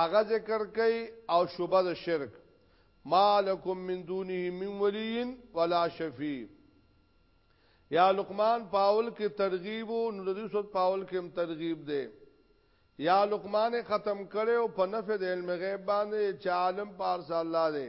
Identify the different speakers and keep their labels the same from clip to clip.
Speaker 1: هغه ذکر کوي او شوبه د شرک مالکم من دونه من ولی ولا شفیع یا لقمان پاول کې ترغیب او نو د دې صورت پاول کې هم ترغیب دی یا لقمان ختم کړي او په نفع د علم غیب باندې چې عالم پارس الله دی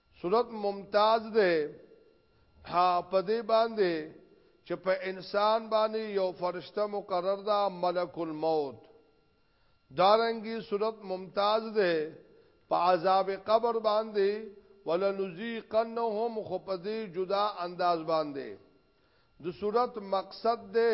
Speaker 1: صورت ممتاز ده ها په دې باندې چې په انسان باندې یو فرشته مقرر ده ملک الموت دارنګي صورت ممتاز ده په عذاب قبر باندې ولنذيقنهم خو په دې جدا انداز باندې د صورت مقصد ده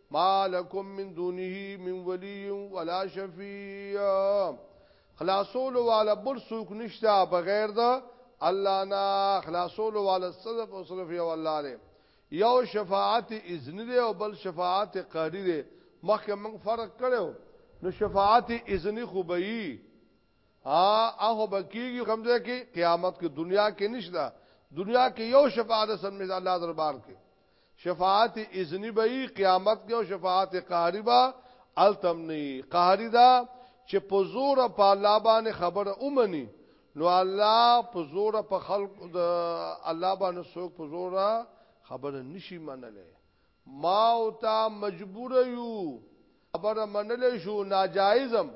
Speaker 1: ما لکم من دونه من ولی ولا شفیع خلاصول والا بل سوک نشتا بغیر دا الله نا خلاصول والا صدف او صرف یو الله لے یو شفاعت اذن دی او بل شفاعت قهری دی مخکې موږ فرق کړو نو شفاعت اذن خو به یي ها هغه بکیږي کومځه کې قیامت کې دنیا کې نشته دنیا کې یو شفاعت سم مثال الله دربار کې شفاعت اذنی به یی قیامت کې او شفاعت قهری به التم نه قهری دا چې په زور په الله باندې خبره اومني نو الله په زور په خلق د الله باندې څوک په زور خبره نشي منلې ما او تا مجبور یو خبره منلې شو ناجایزم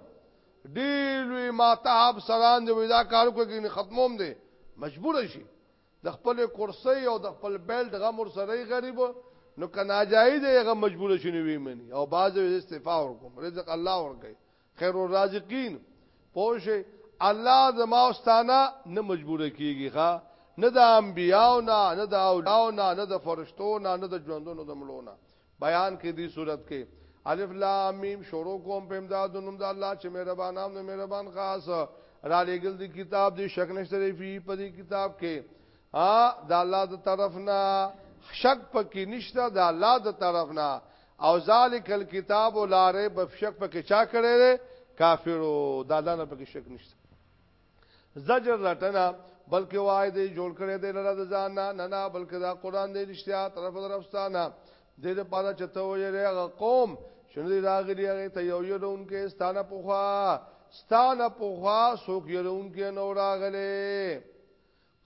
Speaker 1: ډیلوی ما ته اب سران دی ودا کار کوي ختموم دی مجبور شي د خپلې کورسۍ او د خپل بیلټ غم ورسره یې غریب نو که ناجایز یې هغه مجبور شي نو وی مني او بعضې وې استعفا ورکوم رزق الله ورکوي خیر الرازقین پوه شئ الله زما او ستانه نه مجبور کیږي ښا نه د انبیاو نه نه د اولیاو نه نه د فرشتو نه نه د ژوندونو د مړو نه بیان کې دی صورت کې الف لام میم شروع کوم په امداد نوم د الله چې مهربان نام نه مهربان خاص را لېګل دی کتاب دی شک نشته فی په دې کتاب کې ا د الله د طرف نه شک پکې نشته د الله د طرف نه او ذالک الكتاب لا ریب شک پکې چا کړی کافرو د الله نه پکې شک نشته زجر رټنه بلکې وای دی جوړ کړی دی لره د ځان نه نه نه بلکې دا قران دی رښتیا طرف درفستانه دې د پاره چته ویری هغه قوم شنو دی راغلی هغه ته یو یرون کې ستانه پوخا ستانه پوخا سوک یرون کې نو راغلی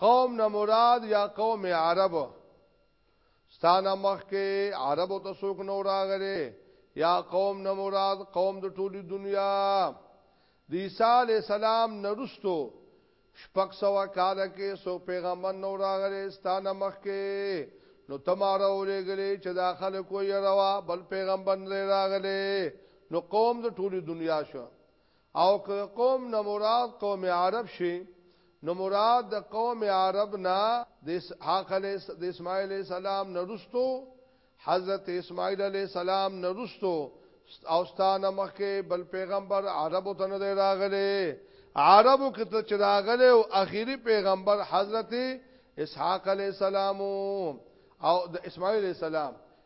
Speaker 1: قوم نه مراد یا قوم عرب ستانه مخ کې عربو ته څوک نو راغلي یا قوم نه مراد قوم د ټولي دنیا د عیسی علی السلام نرستو شپږ سو کال کې سو پیغمبر نو راغلي ستانه مخ کې نو تماره ولېګلې چې دا خلکو یې روا بل پیغمبر نه راغلي نو قوم د ټولي دنیا شو او که قوم نه مراد قوم عرب شي نو مراد د قوم عرب نه د اسحاق علیه د اسماعیل علیه السلام نه رستو حضرت اسماعیل علیه السلام نه رستو او ستانه مخکې بل پیغمبر عربو ته نه دی راغلی عربو کې ته چې راغلی او اخیری پیغمبر حضرت اسحاق علیه السلام او د اسماعیل علیه السلام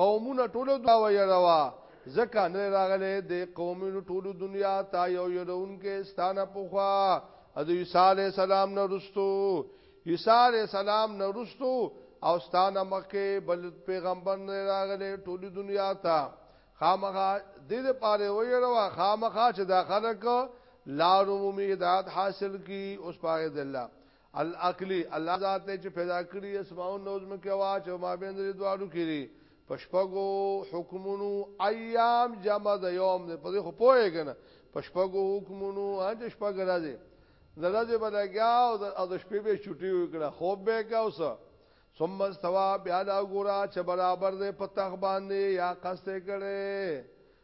Speaker 1: قومونه ټوله دنیا ویروه ځکه نه راغلی د قومونو ټوله دنیا تا یو یرونکې ستانه پخوا د عیسی علی السلام نه رستو عیسی علی السلام نه رستو او ستانه مکه بل پیغمبر نه راغلی ټول دنیا ته خامخا د دې پاره ویروا خامخا چې دا خلک لارو مومي هدایت حاصل کی اوس پاره د الله الاکلی الله ذات ته چې پیدا کړی اسماو نوزم کې واچ او ما بین دې دواړو کړي پشپغو حکمونو ایام جمع د یوم دې په دې خو پوهه کنه پشپغو حکمونو اج شپګ راځي زړه به لګیا او د شپې به چټي وکړه خوب به کا اوس ثم استوا بیا لا ګورا چې برابر دې په تخ باندې یا قصې کړي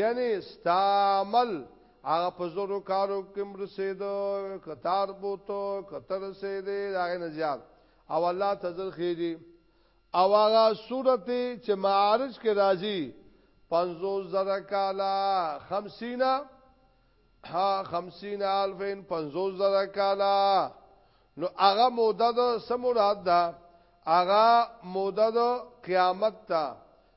Speaker 1: یعنی ستا عمل هغه په زرو کارو کې مرسیدو کتار بوتو کتر سیدې هغه نه زیات او الله تزل خېږي او هغه سورته چې معارج کې راځي 50 زره کالا 50 ها 50 الفین 50 زره کالا نو هغه موده د سمورات ده هغه موده د قیامت ته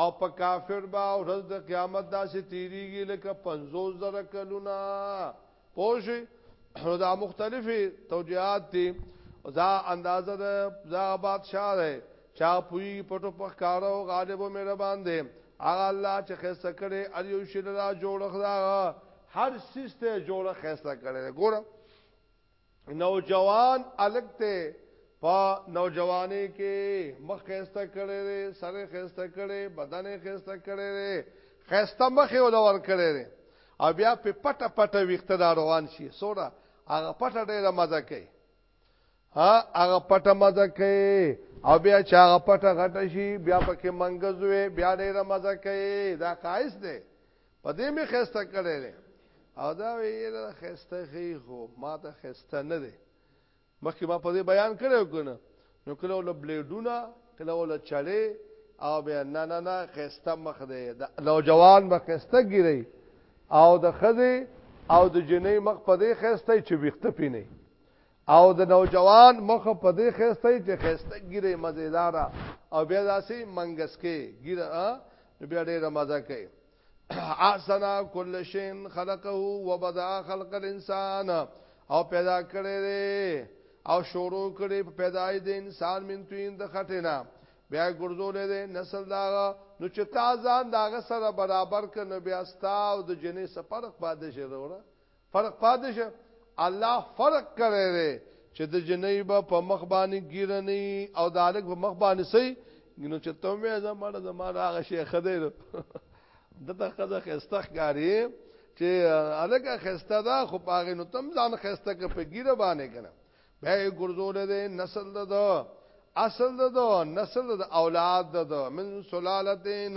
Speaker 1: او په کافر با ورځ د قیامت داسې تیریږي لکه 50 زره کلونه پوه نو دا مختلفې توجیهات دي دا اندازه ده دا بادشاہ ده چا پوی پټو پخکارو غالب او مهربان دی هغه الله چې خسته کړي ار یو شی لا جوړ خدا هر سیسته جوړ خسته کړي ګوره نوجوان الګ ته په نوجواني کې مخ خسته کړي لري سر خسته کړي بدن خسته کړي لري خسته مخ یې ولور کړي لري او بیا په پټه پټه ویخته دا روان شي سوره هغه پټه ډیره مزه کوي ها هغه پټه مزه کوي او بیا چې هغه پټه غټه شي بیا پکې منګزوي بیا ډیره مزه کوي دا قایس دی په دې می خسته کړي دي او دا ویره خسته خي خو ما ته خسته نه دي مخکې ما په دې بیان کړو کنه نو کله ول بلیډونه کله ول چړې او بیا نه نه نه خسته مخ دی د نوجوان به خسته ګیری او د خزه او د جنې مخ په دې خسته چې ویخته پینې او د نوجوان مخ په دې خسته چې خسته ګیره مزیدار او بیا داسې منګسکه ګیره نو بیا ډیره مزه کوي احسنا کل شین خلقه وبدا خلق الانسان او پیدا کړی دی او شروع کړی په پیدای د انسان من توین د خټینا بیا ګرځولې دی نسل دا نو چې تازان داغه سره برابر کنه بیا ستا او د جنې سفرق پاتې شي وروره فرق پاتې شه الله فرق کړی دی چې د جنۍ به په مخ باندې ګیره نه او د الګ په مخ باندې سي نو چې ته مې زماره زماره هغه شي خدای دته خزه خستخ غاری چې الګ خسته دا خو پاغه نو تم ځان خسته کې په ګیره باندې کنه به ګرځول دي نسل ده اصل ده نسل ده اولاد ده من سلالتین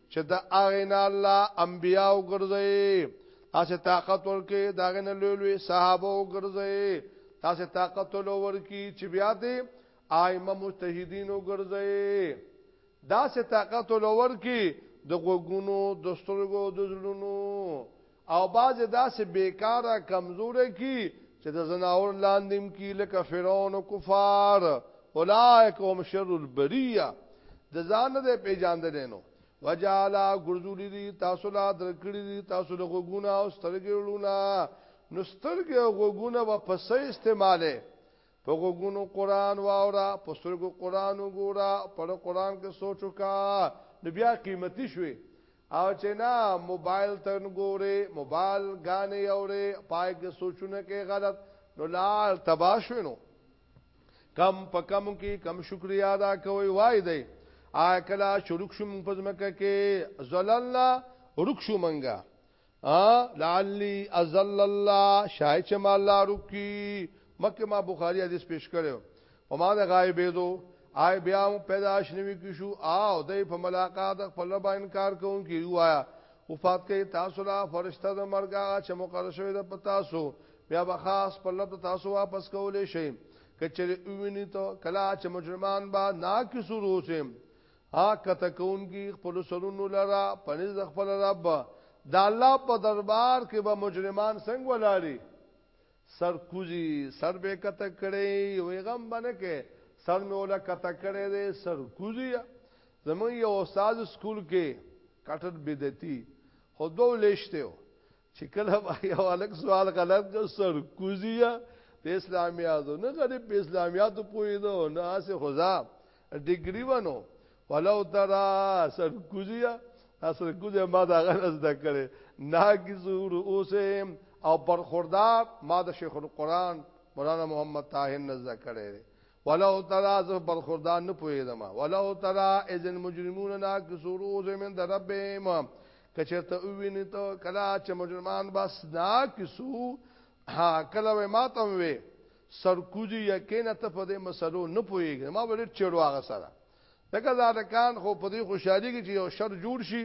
Speaker 1: چې د هغه نه الله انبیا وګرځي تاسو طاقت ورکې دا غنه لوی لوی صحابه وګرځي تاسو طاقت لور کی چې بیا دې ائمه مجتهدین وګرځي دا سه طاقت لور کی د غوګونو د سترګو د زړونو او بعضې داسې بېکاره کمزوری کی چې د ځناور لاندې هم کی لکه فرعون او کفار اولئک هم شر البریه د ځان نه دی پیژاندلی نو وجعل غرزولی دی تاسو لا درکړی دی تاسو له غوګونه او سترګې ولونه نو سترګې او غوګونه په پسې استعماله په غوګونو قران واورا په سترګو قران وګورا په قران کې سوچ وکا نو بیا قیمتي شوي او چې نه موبایل ته نګوري موبایل غانې اوري پای کې سوچونه کې غلط نو لال تباشونو کم په کم کې کم شکریا ادا کوي وای دی آکلا شرک شوم پزمکه کې زللنا رک شو منګه ا لعلی ازل الله شاید چې ما الله رکی مکه ما بخاری حدیث پیش کړو په ما د غایب دو آی بیا پیدا شنوي کی شو او د په ملاقات خپل رب انکار کوم کی وایا وفات کوي تاسو لا فرشتہ د مرګه چې مقرر شوی د پتا سو بیا به خاص په لب تاسو واپس کولې شي کچره ویني ته کلا چې مجرمان با ناکسو روسم ها کته کونکي خپل سرونو لرا پنځ خپل رب د الله په دربار کې به مجرمان څنګه ولاړي سر کوزي سر به کته کړي وي غم باندې کې سر مې ولا کته کړي دي سر کوزي زمون یو استاد سکول کې کټر بدتی خو دوه لشته چې کله به یو الک سوال غلط کو سر کوزیا د اسلامیاتو نه غریب په اسلامیاتو پوي دو نه اسه خدا ډیګری ونو ولو ترا سر کوزیا اصل کوزه ما دا غرض د کړي ناګزور اوسه او برخوردار ما د شیخ القرآن مولانا محمد طاهر نزد کړي ولو ترا ز برخوردار نه پوهیدم ولو ترا اذ المجرمون ناکسورو زمن در ربهم کچرته ویني ته کلا چې مجرمان بس ناکسو ها کلا و ماتم وي سرکوزي یقینا ته په دې مسلو نه پوهیږي ما ولې چړو هغه سره دغه ځارکان خو په دې خوشحالي کې چې یو شر جوړ شي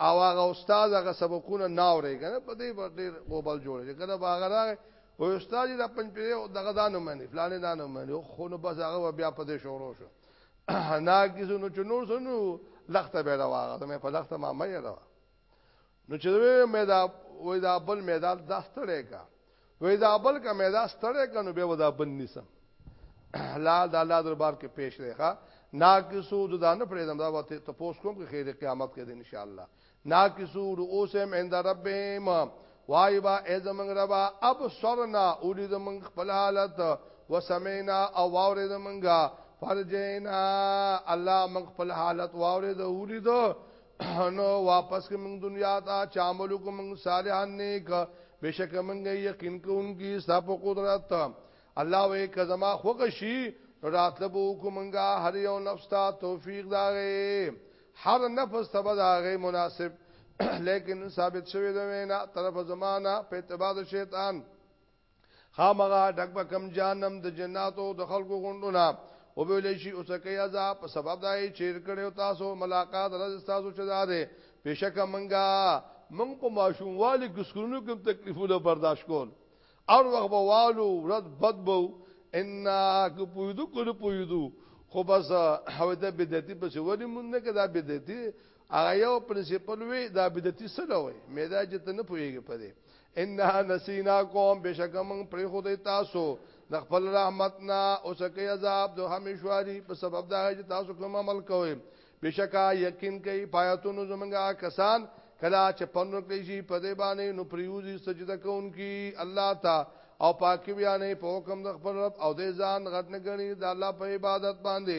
Speaker 1: او هغه استاد هغه سبقونه ناوري کنه په دې په ډیر غوبل جوړ شي کنه باغ راغی او استاد دا پنځ پیری او دغه دانو مانی فلانه دانو مانی خو نو بس هغه بیا په دې شروع شو نا کیسو نو چنور سنو لخته به راوغه مې په لخته ما مې راو نو چې مې دا وې دا بل میدان داستړې کا وې دا بل کا مې دا ستړې کنو به ودا بن نسم حلال د الله دربار کې پیش دی ښا ناقصو د دانه پرې زم دا وته ته پوس کوم کې خیر قیامت کې دې ان شاء الله ناقصو رؤسم عند ربهم وای با ای زمنګ ربا ابصرنا اولی زمنګ خپل حالت وسمینا او واورې زمنګا فرجینا الله من خپل حالت واورې د اولی دو نو واپس کوم دنیا ته چامل کوم صالحان نیک بشک موږ یقین کوونکی ستاسو په قدرت الله وې کزما خوښي راتلبو کومنګا هر یو نفس ته توفیق داغه هر نفس ته داغه مناسب لیکن ثابت شوی دا وینا طرف زمانہ په اعتبار شیطان خامغه ډک بکم جانم د جناتو د خلقو غوندونه او به لشي اوس کې عذاب په سبب دای چیر کړو تاسو ملاقات رز تاسو چدا ده بشک منګه من په ماشوم والی ګسکونو کوم تکلیفونه برداشت کول ار وخت به والو رد بد بو ان کو پویدو کو پویدو خو بس هوته بدعتي پس ولې مونږ نه کدا بدعتي هغه یو پرنسپل وی دا بدعتي سره وي مې دا چې ته نه پوهیږي په دې ان نسینا کوم بشک من پر خود تاسو د خپل رحمت نه او سکه عذاب د همیشواری په سبب دا چې تاسو کوم عمل کوئ بشکا یقین کوي پایتونو زمونږه کسان کلا چې پنو کې شي په دې باندې نو پریوزي سجده کوونکی الله تا او پاکي بیانې په حکم د خپل رب او دې ځان غټ نه غني د الله په عبادت باندې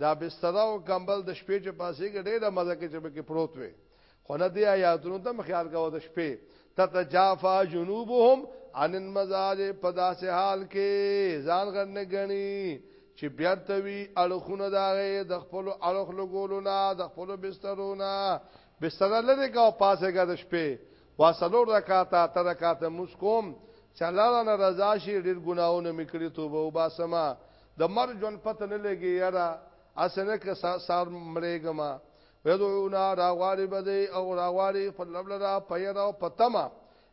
Speaker 1: دا بستر او کمبل د شپې چې پاسې کې ډېره مزه کې چې پکې پروت وي خو نه دی آیاتونو ته خیال کاوه د شپې تتجافا جنوبهم عن المزاج په داسې حال کې ځان غنه غني چې بیرته وی اړخونه داغه د خپل اړخ لګولو نه د خپل بسترو نه بستر لري کا پاسه کا د شپې واسلو رکاته تر رکاته مسکوم چلاله نه رضا شي ډیر ګناونه میکړي توبه وباسما د مر جون پته نه لګي یاره اسنه که سار مړېګما ودعونا راغواري بده او راغواري پر لبلرا پیرا او پتما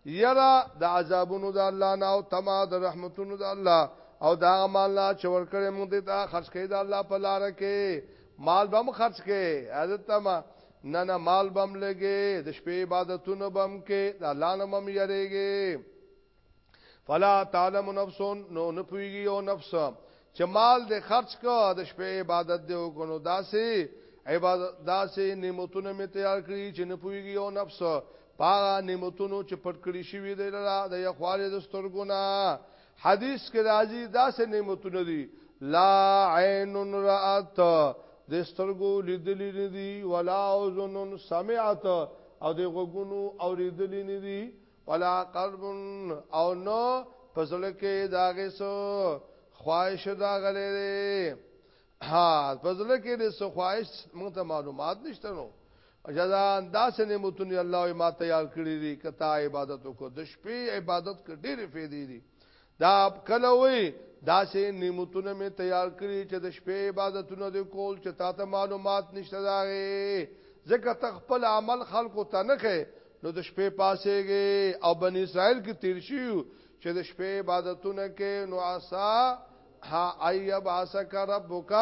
Speaker 1: یرا د عذابونو د الله نه او تما د رحمتونو د الله او دا مال نه چور کړي موږ ته دا خرج کړي د الله په لار کې مال بم خرج کړي حضرت تما نه نه مال بم لګي د شپې عبادتونه بم کې د الله نه مم یریږي فلا تعلم نفس نو نه پويږي او نفس چې مال دې خرج کا د شپې عبادت دې وکړو داسې عبادت داسې نعمتونه می تیار کړی چې نه پويږي او نفس پاغه نعمتونو چې پټ کړی شي وي د لرا د یخواله د سترګونه حدیث کې راځي داسې نعمتونه دي لا عین رات د سترګو لیدلې نه دي ولا اذن سمعت او د غوګونو اوریدلې نه دي ولا قلب او نو پزړه کې داغه سو خواهش دا غلې ها پزړه کې د سو خواهش مونږ ته معلومات نشته نو اجازه انداز نه متونی الله ما تیار کړی دی کته عبادت کو د شپې عبادت کې ډېر فائدې دي دا کله وی دا سه نعمتونه می تیار کړی چې د شپې عبادتونه دی کول چې تا ته معلومات نشته داغه ځکه تخپل عمل خلکو ته نه خې نو د شپې پاسېږي او بن اسرائیل کې تیر شیو چې د شپې عبادتونه کې نو عسا ها ایب عسک ربک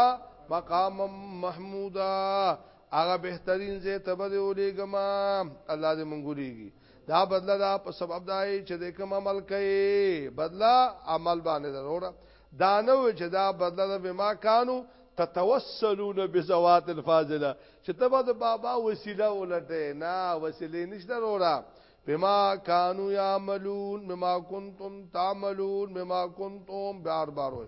Speaker 1: مقام محمودا هغه بهترین زه تبدی ولېګما الله دې مونږ ولېګي دا بدله دا په سبب دای چې د کوم عمل کوي بدله عمل باندې ضروره دا نه و چې دا بدله د بما کانو تتوسلون بزوات الفاضله چې تبا د بابا وسیله ولټه نه وسیله نشته وروره بما كانوا يعملون بما كنتم تعملون بما كنتم بار بار وي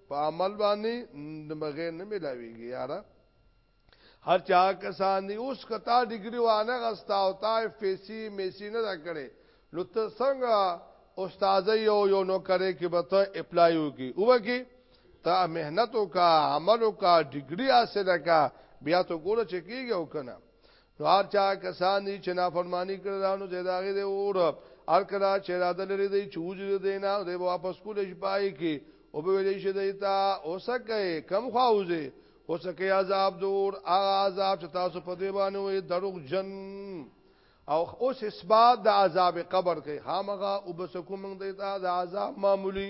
Speaker 1: په عمل باندې دمغه نه ملاويږي یاره هر چا کسان دی اوس کتا ډیګری وانه غستا او تا فیسی میسی نه دا کړي نو ته څنګه استاد یو یو نو کرے کې به ته اپلای وکي او وکي ته مهنت وکا عمل وکا ډیګری حاصل کا بیا ته ګوره چې کیږي او کنه نو هر چا کسان دي چې نافرمانی کړی دا نو زه داغه دی اور هر کله چې را د لري دی چوج دی نه دی واپس کول شي پای کې او به ویلې شي دی تا اوسکه کم خواوځي اوسکه عذاب دور هغه عذاب چې تاسو په دی باندې وي دروغ جن او اوس اثبات د عذاب قبر کوي خامغه او بسکو موږ دی تا د عذاب معمولی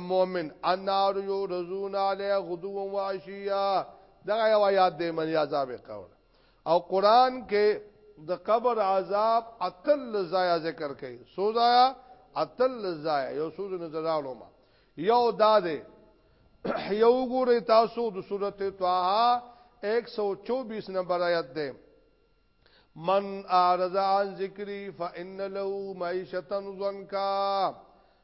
Speaker 1: مومن النار یورزون علی غدو و عشیا دا یو آیات دی من یا عذاب قبر او قران کې د قبر عذاب اتل زایا ذکر کړي سو زایا اتل زایا یو سوز نظر راوړم یو دا دی یو ګورې تاسو د سورته طه 124 نمبر آیت دی من اعرض عن ذکری فان له معیشتا ضنکا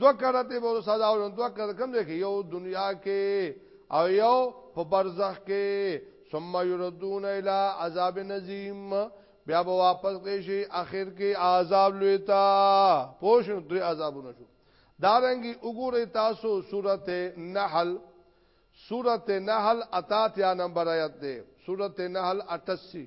Speaker 1: دو کرته به سزا او دو کرته کم دی یو دنیا کې او یو په برزخ کې ثم يردون الى عذاب نظیم بیا به واپس کړي شي اخر کې عذاب لوي تا پوښن درې عذابونه شو دارنګي وګورئ تاسو سورته نحل سورته نحل اتاتیا نمبر آیت ده سورته نحل 88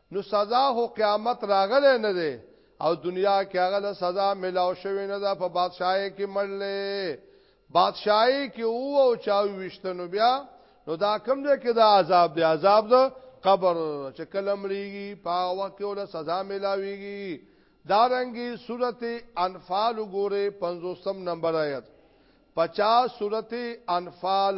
Speaker 1: نو سزا هو قیامت راغله نه ده او دنیا کې هغه له سزا ملاو شوی نه ده په بادشاہي کې مړلې بادشاہي کې او او چاو وشتنو بیا نو دا کم دی کې دا عذاب دی عذاب ده قبر چې کلم ریږي په وخت کې ول سزا ملاويږي دارنګي سورته انفال وګوره 50 نمبر آیت 50 سورته انفال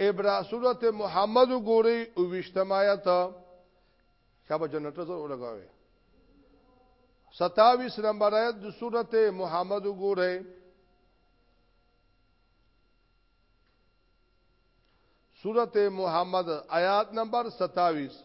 Speaker 1: عبرة سورة محمد وګورئ اوویشتم آیت شابه جنرټر زر ولګاوه 27 نمبر آیت د سورته محمد وګورئ سورته محمد آیات نمبر 27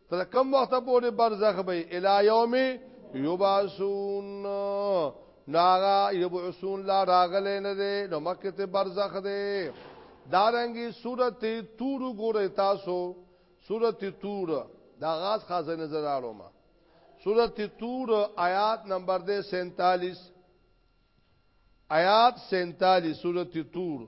Speaker 1: تر کوم وخت پورې برزخ به الی یوم یبعثون ناغا یبعثون لا راغله نه ده نو مکه ته برزخ ده دارنګي سورته تور ګوره تاسو سورته تور دا غاز خازه نظر اړو ما سورته تور آیات نمبر ده 47 آیات 47 سورته تور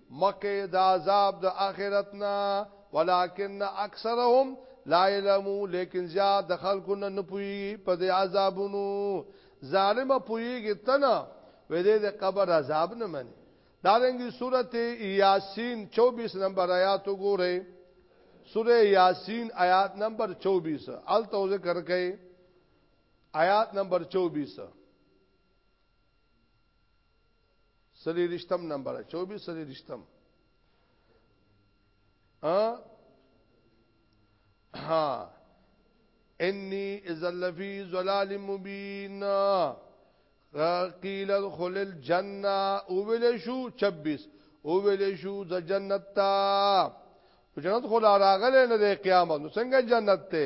Speaker 1: مخکې د عذاب د اخرت نه ولکن اکثرهم لا علمو لیکن زیاد د خلکو نه نه پوهیږي په دې عذابونو ظالمه پوهیږي ته نه وې دې د قبر عذاب نه مني دا رنګي سورته یاسین 24 نمبر آیات وګورئ سوره یاسین آیات نمبر 24 ال تو ذکر کئ آیات نمبر 24 سلی رشتم نمبر 24 سلی رشتم ا ها انی اذل فی ظلال مبین قیل ادخل الجنه اول شو 26 اول شو د جنت تا جنت خو لا راغله نه د قیامت نو څنګه جنت ته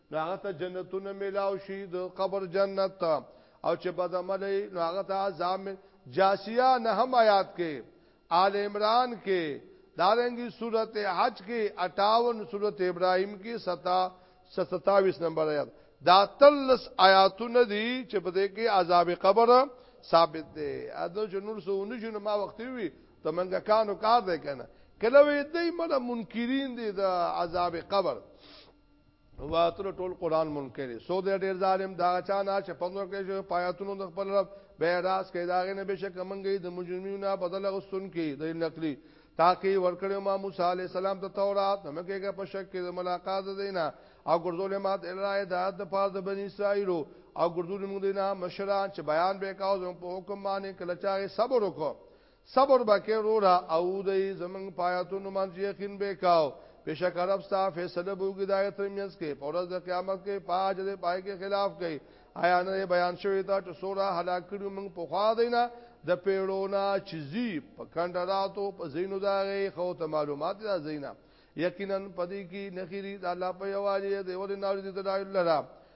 Speaker 1: نو هغه ته جنتونه ملاو شي د قبر جنت ته او چې بد عمل نو هغه ته عذاب جاسیه نه هم آیات کې آل عمران کې دارنګي صورت حج کې 58 صورت ابراهيم کې 27 نمبر آیات دا تلس آیاتونه دي چې په دې کې عذاب قبر ثابت دي اته چې نور سونه جن ما وخت وي ته منګه کانو کار دی کنه کله وې دې مله منکرین دي د عذاب قبر واتل ټول قران منکر سو د ډیر ظالم دا چا نه چې پنځو کې شو پایاتونو د خپل رب به راز کې داغه نه بشک منګي د مجرمینو بدل غسن کې د نقلی تاکي ورکړو ما موسی عليه السلام ته تورات نو مکهګه په شک کې د ملاقات دینا او ګرځول مات الای د د پاز د بنی اسرائیل او ګرځول موږ دینا مشران چې بیان به کاو په حکم باندې کله چا صبر وکړو صبر به کې روره او دی زمنګ پایاتو نمان چې یقین به کاو بشک رب ستا فیصله بوګی د آیت میز کې پورز د قیامت کې پاج د پای کې خلاف کوي آیا نه بیان شوی دا چې سوره هلاک کړو موږ په خوا دینا د پیړونا چیزی په کندراتو په زینو داغه خو ته معلومات دا زینا یقینا پدې کې نخیری د الله په یوالي د ور نارې د دلایل لرا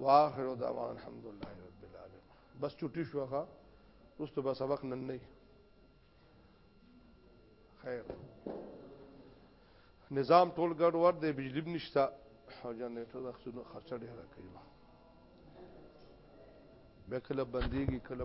Speaker 1: واخر دعوان الحمدلله رب العالمین بس چټی شوخه رستو به سبق نن نه خیر نظام ټول ګډ ور دی بجلی نشته او جنریټر د خرچه ډیره کوي به کله بنديږي کله